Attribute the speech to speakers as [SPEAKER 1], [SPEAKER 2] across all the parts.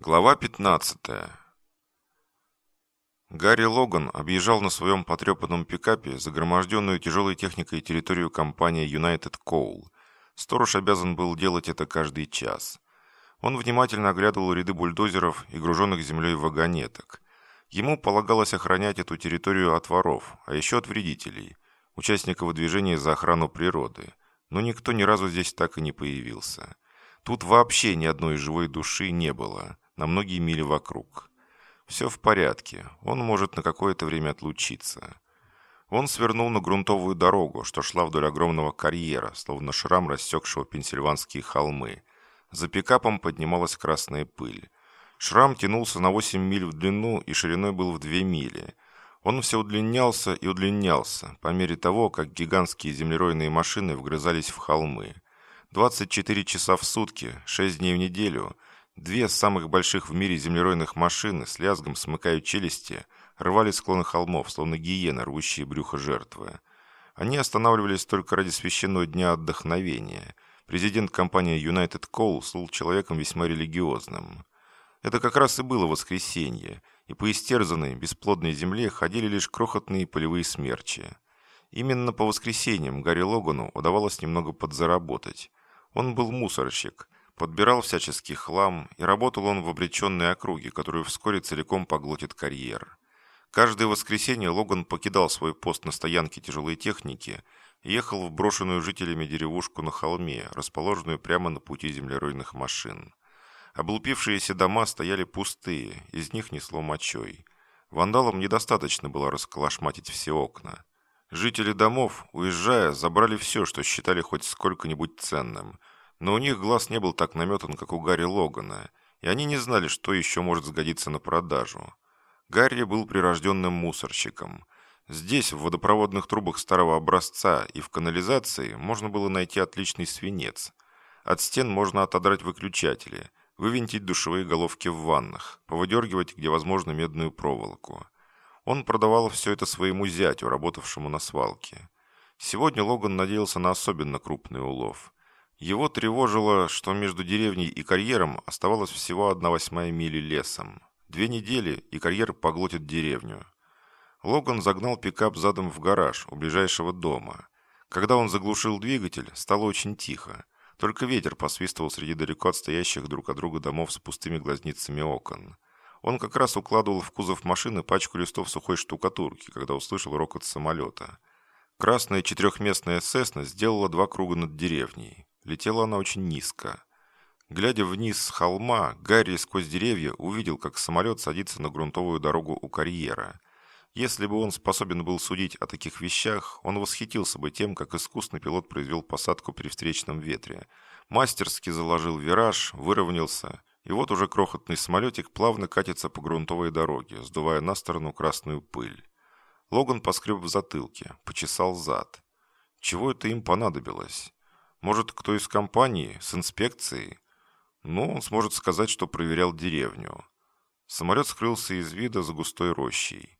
[SPEAKER 1] Глава 15. Гарри Логан объезжал на своем потрепанном пикапе загроможденную тяжелой техникой территорию компании United Coal. Сторож обязан был делать это каждый час. Он внимательно оглядывал ряды бульдозеров и груженных землей вагонеток. Ему полагалось охранять эту территорию от воров, а еще от вредителей, участников движения за охрану природы. Но никто ни разу здесь так и не появился. Тут вообще ни одной живой души не было – на многие мили вокруг. Все в порядке, он может на какое-то время отлучиться. Он свернул на грунтовую дорогу, что шла вдоль огромного карьера, словно шрам рассекшего пенсильванские холмы. За пикапом поднималась красная пыль. Шрам тянулся на 8 миль в длину и шириной был в 2 мили. Он все удлинялся и удлинялся, по мере того, как гигантские землеройные машины вгрызались в холмы. 24 часа в сутки, 6 дней в неделю – Две самых больших в мире землеройных машины с лязгом смыкают челюсти, рвали склоны холмов, словно гиены, рвущие брюхо жертвы. Они останавливались только ради священного дня отдохновения. Президент компании United Coal был человеком весьма религиозным. Это как раз и было воскресенье, и по истерзанной, бесплодной земле ходили лишь крохотные полевые смерчи. Именно по воскресеньям Гарри Логану удавалось немного подзаработать. Он был мусорщик – Подбирал всяческий хлам, и работал он в обреченной округе, которую вскоре целиком поглотит карьер. Каждое воскресенье Логан покидал свой пост на стоянке тяжелой техники и ехал в брошенную жителями деревушку на холме, расположенную прямо на пути землеройных машин. Облупившиеся дома стояли пустые, из них несло мочой. Вандалам недостаточно было расколошматить все окна. Жители домов, уезжая, забрали все, что считали хоть сколько-нибудь ценным – но у них глаз не был так наметан, как у Гарри Логана, и они не знали, что еще может сгодиться на продажу. Гарри был прирожденным мусорщиком. Здесь, в водопроводных трубах старого образца и в канализации, можно было найти отличный свинец. От стен можно отодрать выключатели, вывинтить душевые головки в ваннах, повыдергивать, где возможно, медную проволоку. Он продавал все это своему зятю, работавшему на свалке. Сегодня Логан надеялся на особенно крупный улов – его тревожило, что между деревней и карьером оставалась всего одна восьмая мили лесом. Две недели, и карьер поглотит деревню. Логан загнал пикап задом в гараж у ближайшего дома. Когда он заглушил двигатель, стало очень тихо. Только ветер посвистывал среди далеко отстоящих друг от друга домов с пустыми глазницами окон. Он как раз укладывал в кузов машины пачку листов сухой штукатурки, когда услышал рокот самолета. Красная четырехместная «Сесна» сделала два круга над деревней. Летела она очень низко. Глядя вниз с холма, Гарри сквозь деревья увидел, как самолет садится на грунтовую дорогу у карьера. Если бы он способен был судить о таких вещах, он восхитился бы тем, как искусный пилот произвел посадку при встречном ветре. Мастерски заложил вираж, выровнялся, и вот уже крохотный самолетик плавно катится по грунтовой дороге, сдувая на сторону красную пыль. Логан поскреб в затылке, почесал зад. Чего это им понадобилось? Может, кто из компании, с инспекцией? Ну, он сможет сказать, что проверял деревню. Самолет скрылся из вида за густой рощей.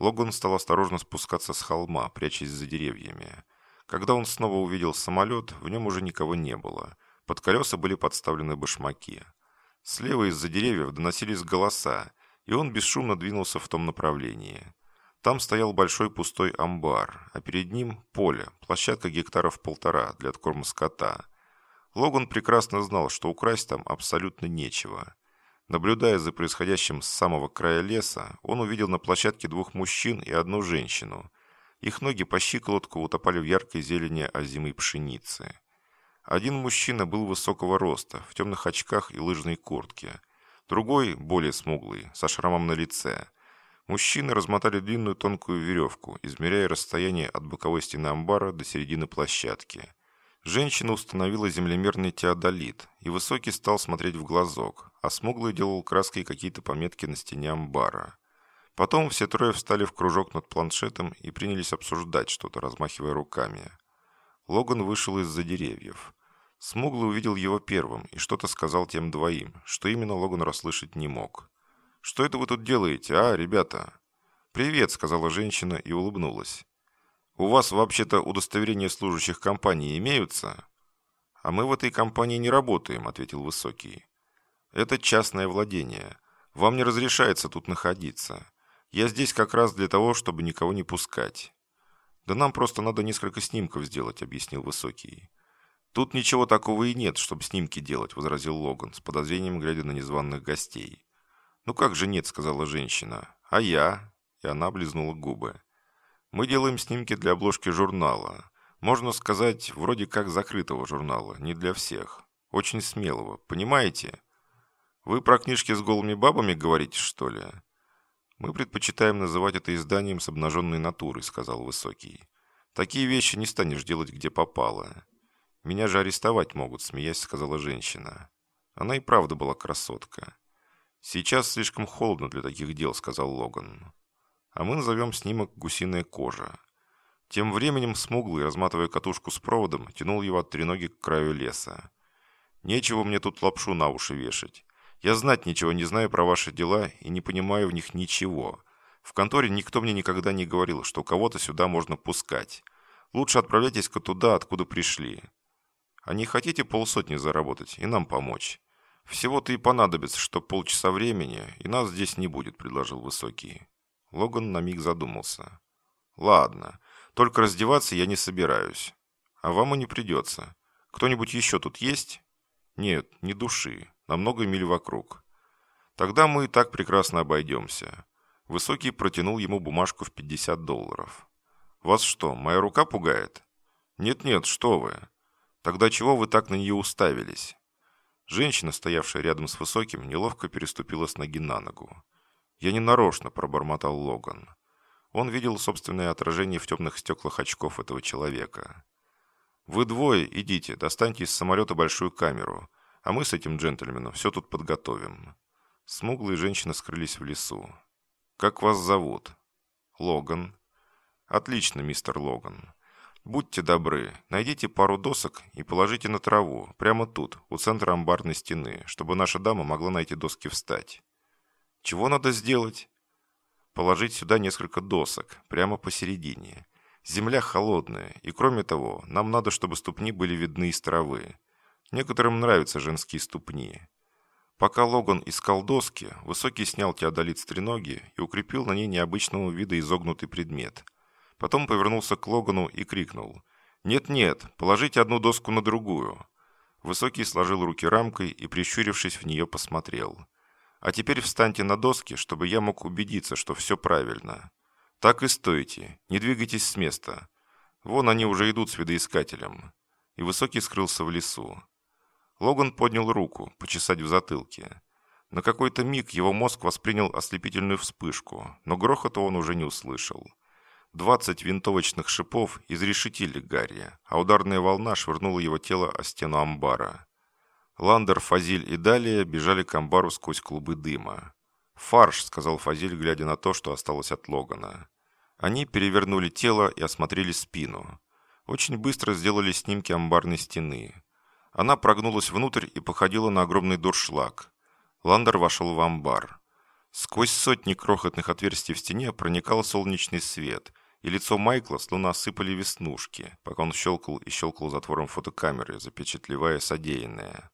[SPEAKER 1] Логан стал осторожно спускаться с холма, прячась за деревьями. Когда он снова увидел самолет, в нем уже никого не было. Под колеса были подставлены башмаки. Слева из-за деревьев доносились голоса, и он бесшумно двинулся в том направлении. Там стоял большой пустой амбар, а перед ним поле, площадка гектаров полтора для откорма скота. Логан прекрасно знал, что украсть там абсолютно нечего. Наблюдая за происходящим с самого края леса, он увидел на площадке двух мужчин и одну женщину. Их ноги по щиколотку утопали в яркой зелени озимой пшеницы. Один мужчина был высокого роста, в темных очках и лыжной куртке. Другой, более смуглый, со шрамом на лице – Мужчины размотали длинную тонкую веревку, измеряя расстояние от боковой стены амбара до середины площадки. Женщина установила землемерный теодолит, и Высокий стал смотреть в глазок, а Смуглый делал краской какие-то пометки на стене амбара. Потом все трое встали в кружок над планшетом и принялись обсуждать что-то, размахивая руками. Логан вышел из-за деревьев. Смуглый увидел его первым и что-то сказал тем двоим, что именно Логан расслышать не мог. «Что это вы тут делаете, а, ребята?» «Привет», — сказала женщина и улыбнулась. «У вас вообще-то удостоверения служащих компании имеются?» «А мы в этой компании не работаем», — ответил Высокий. Это частное владение. Вам не разрешается тут находиться. Я здесь как раз для того, чтобы никого не пускать». «Да нам просто надо несколько снимков сделать», — объяснил Высокий. «Тут ничего такого и нет, чтобы снимки делать», — возразил Логан, с подозрением глядя на незваных гостей. «Ну как же нет», — сказала женщина. «А я?» И она облизнула губы. «Мы делаем снимки для обложки журнала. Можно сказать, вроде как закрытого журнала, не для всех. Очень смелого, понимаете? Вы про книжки с голыми бабами говорите, что ли?» «Мы предпочитаем называть это изданием с обнаженной натурой», — сказал Высокий. «Такие вещи не станешь делать, где попало. «Меня же арестовать могут», — смеясь сказала женщина. Она и правда была красотка. «Сейчас слишком холодно для таких дел», — сказал Логан. «А мы назовем снимок «Гусиная кожа». Тем временем смуглый, разматывая катушку с проводом, тянул его от треноги к краю леса. «Нечего мне тут лапшу на уши вешать. Я знать ничего не знаю про ваши дела и не понимаю в них ничего. В конторе никто мне никогда не говорил, что кого-то сюда можно пускать. Лучше отправляйтесь-ка туда, откуда пришли. А не хотите полсотни заработать и нам помочь? Всего-то и понадобится, что полчаса времени, и нас здесь не будет», — предложил Высокий. Логан на миг задумался. «Ладно, только раздеваться я не собираюсь. А вам и не придется. Кто-нибудь еще тут есть?» «Нет, ни души. На много миль вокруг». «Тогда мы и так прекрасно обойдемся». Высокий протянул ему бумажку в 50 долларов. «Вас что, моя рука пугает?» «Нет-нет, что вы. Тогда чего вы так на нее уставились?» Женщина, стоявшая рядом с Высоким, неловко переступила с ноги на ногу. «Я не нарочно», — пробормотал Логан. Он видел собственное отражение в темных стеклах очков этого человека. «Вы двое идите, достаньте из самолета большую камеру, а мы с этим джентльменом все тут подготовим». Смуглые женщины скрылись в лесу. «Как вас зовут?» «Логан». «Отлично, мистер Логан. Будьте добры, найдите пару досок и положите на траву, прямо тут, у центра амбарной стены, чтобы наша дама могла на эти доски встать. Чего надо сделать? Положить сюда несколько досок, прямо посередине. Земля холодная, и кроме того, нам надо, чтобы ступни были видны из травы. Некоторым нравятся женские ступни. Пока Логан искал доски, Высокий снял теодолит с треноги и укрепил на ней необычного вида изогнутый предмет – Потом повернулся к Логану и крикнул. «Нет-нет, положите одну доску на другую». Высокий сложил руки рамкой и, прищурившись, в нее посмотрел. «А теперь встаньте на доски, чтобы я мог убедиться, что все правильно. Так и стойте, не двигайтесь с места. Вон они уже идут с видоискателем». И Высокий скрылся в лесу. Логан поднял руку, почесать в затылке. На какой-то миг его мозг воспринял ослепительную вспышку, но грохота он уже не услышал. Двадцать винтовочных шипов изрешетили Гарри, а ударная волна швырнула его тело о стену амбара. Ландер, Фазиль и Далия бежали к амбару сквозь клубы дыма. «Фарш», — сказал Фазиль, глядя на то, что осталось от Логана. Они перевернули тело и осмотрели спину. Очень быстро сделали снимки амбарной стены. Она прогнулась внутрь и походила на огромный дуршлаг. Ландер вошел в амбар. Сквозь сотни крохотных отверстий в стене проникал солнечный свет, и лицо Майкла словно осыпали веснушки, пока он щелкал и щелкал затвором фотокамеры, запечатлевая содеянное.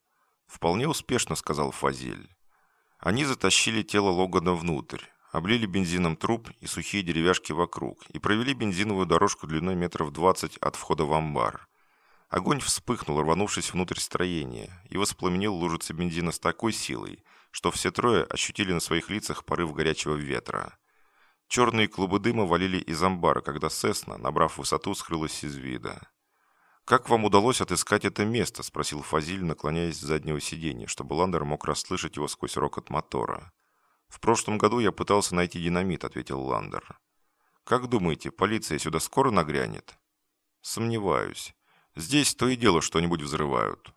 [SPEAKER 1] «Вполне успешно», — сказал Фазиль. Они затащили тело Логана внутрь, облили бензином труп и сухие деревяшки вокруг и провели бензиновую дорожку длиной метров двадцать от входа в амбар. Огонь вспыхнул, рванувшись внутрь строения, и воспламенил лужицы бензина с такой силой, что все трое ощутили на своих лицах порыв горячего ветра. Черные клубы дыма валили из амбара, когда Сесна, набрав высоту, скрылась из вида. «Как вам удалось отыскать это место?» – спросил Фазиль, наклоняясь с заднего сиденья, чтобы Ландер мог расслышать его сквозь рокот мотора. «В прошлом году я пытался найти динамит», – ответил Ландер. «Как думаете, полиция сюда скоро нагрянет?» «Сомневаюсь. Здесь то и дело что-нибудь взрывают.